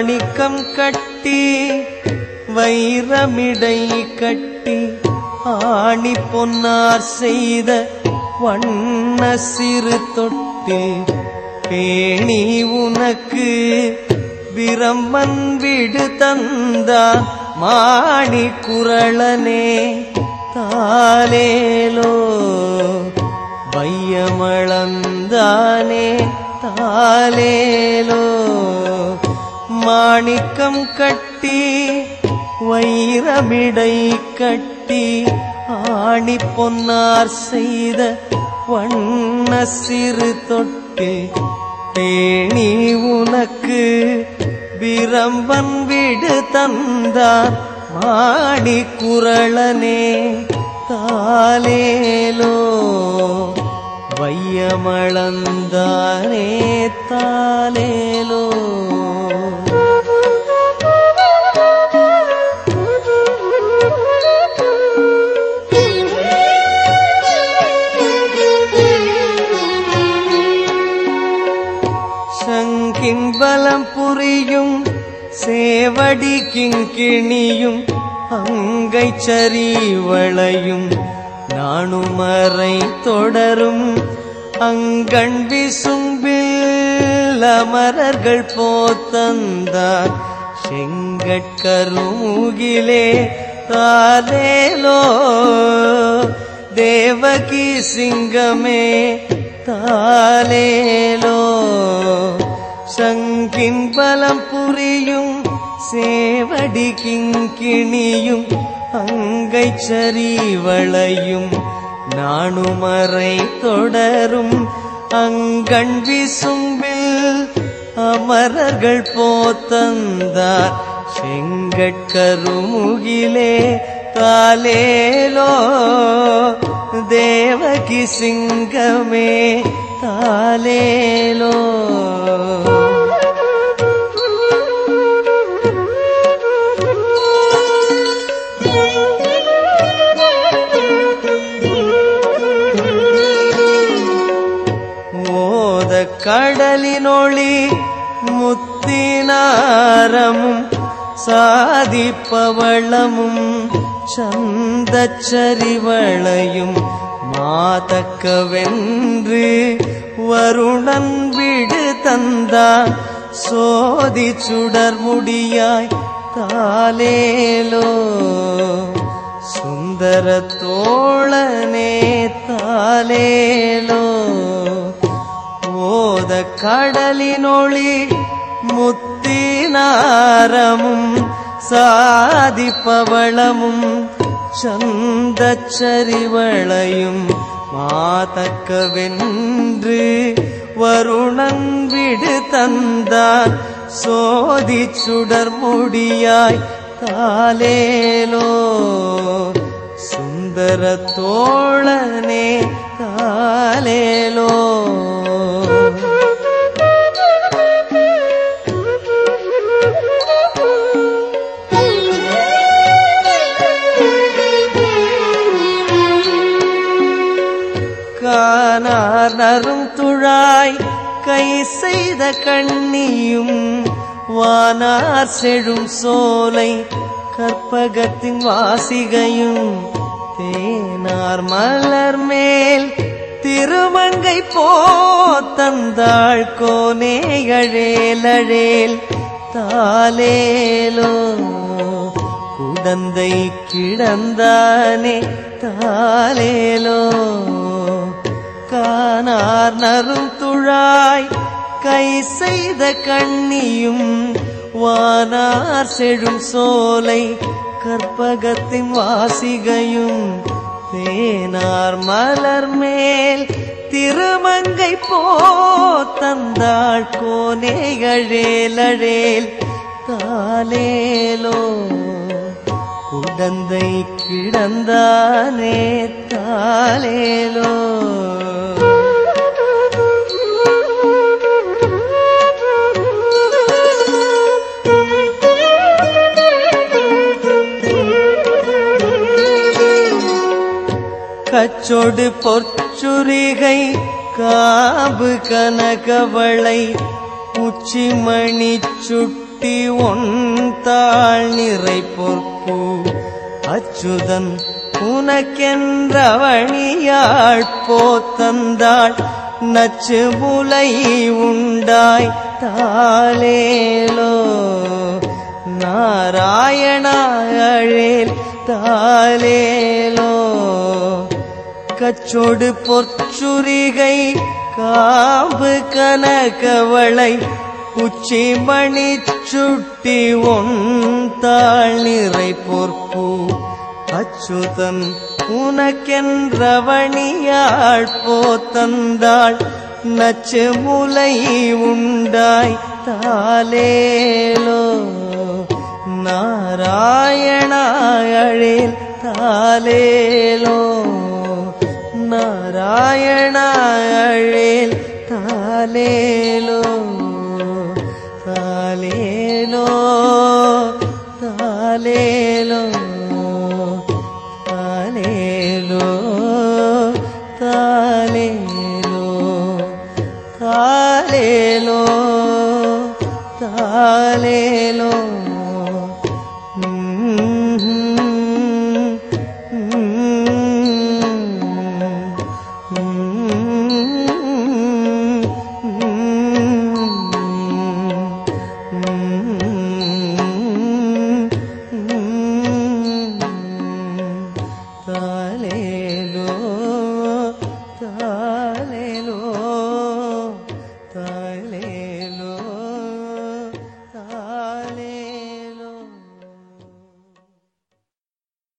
மாணிக்கம் கட்டி வைரமிடை கட்டி ஆணி பொன்னார் செய்த வண்ண சிறு தொட்டில். பேணி உனக்கு பிரம்மன் விடு தந்தான் மாணி குரளனே தாலேலோ வையமளந்தானே தாலேலோ மாணிக்கம் கட்டி வைரமிடை கட்டி ஆணி பொன்னார் செய்த வண்ண சிறு தொட்டு தேனி உனக்கு பிரம்பன் விடு தந்தார் மாணி குரளனே தாலேலோ வையமளந்தானே தாலேலோ. சேவடி கிங்கிணியும் அங்கை சரிவளையும். நாணுமறை தொடரும் அங்கண் விசும்பில் அமரர்கள் போத்தந்தார் செங்கட்கருமுகிலே தாலேலோ தேவகி சிங்கமே தாலேலோ சங்கின் பலம் புரியும் சேவடி கிங்கிணியும் அங்கை சரிவளையும் நாணுமறை தொடரும் அங்கண் விசும்பில் அமரர்கள் போத்தந்தார். செங்கட்கருமுகிலே தாலேலோ தேவகி சிங்கமே தாலேலோ. கடலினொளி முத்தினாரமும் சாதிப்பவளமும் சந்தச்சரிவளையும் மாதக்கவென்று வருணன் விடு தந்தான் சோதி சுடர் முடியாய் தாலேலோ சுந்தர தோழனே ஓத கடலினொளி முத்தினாரமும் சாதிப்பவளமும் சந்தச்சரிவளையும் மாதக்கவென்று வருணன் விடு தந்தான் சோதி சுடர் முடியாய் காணார் நரும் துழாய் கை செய்த கண்ணியும் வானார் செழும் சோலை கற்பகத்தின் வாசிகையும் தேனார் மலர் மேல் திருமங்கை போத்தந்தாள் கோனே அழேலழேல் தாலேலோ குடந்தை கிடந்தானே தாலேலோ காணார் நரும் துழாய். கை செய்த கண்ணியும் வானார் செழும் சோலை. கற்பகத்தின் வாசிகையும் தேனார் மலர் மேல். திருமங்கை போத்தந்தாள் கோனே அழேலழேல் தாலேலோ கிடந்தை கிடந்தானே தாலேலோ கச்சொடு பொற்சுரிகை காபு கனகவளை உச்சிமணி சுட்டு சுட்டி ஒன்தாள் நிறை பொற்பு. அச்சுதன் உனக்கென்றவணியாள் போத்தந்தாள். நச்சு முலை உண்டாய் தாலேலோ நாராயணாயழேல் தாலேலோ கச்சொடு பொற்சுரிகை காம்பு கனகவளை. உச்சி மணி சுட்டி ஒன்தாள் நிறை பொற்பு அச்சுதன் உனக்கென்றவணியாள் போத்தந்தாள். நச்சு முலை உண்டாய் தாலேலோ நாராயணாயழில் தாலேலோ நாராயணாயழில் தாலேலோ বলে ತಲೆಯೋ ತಾ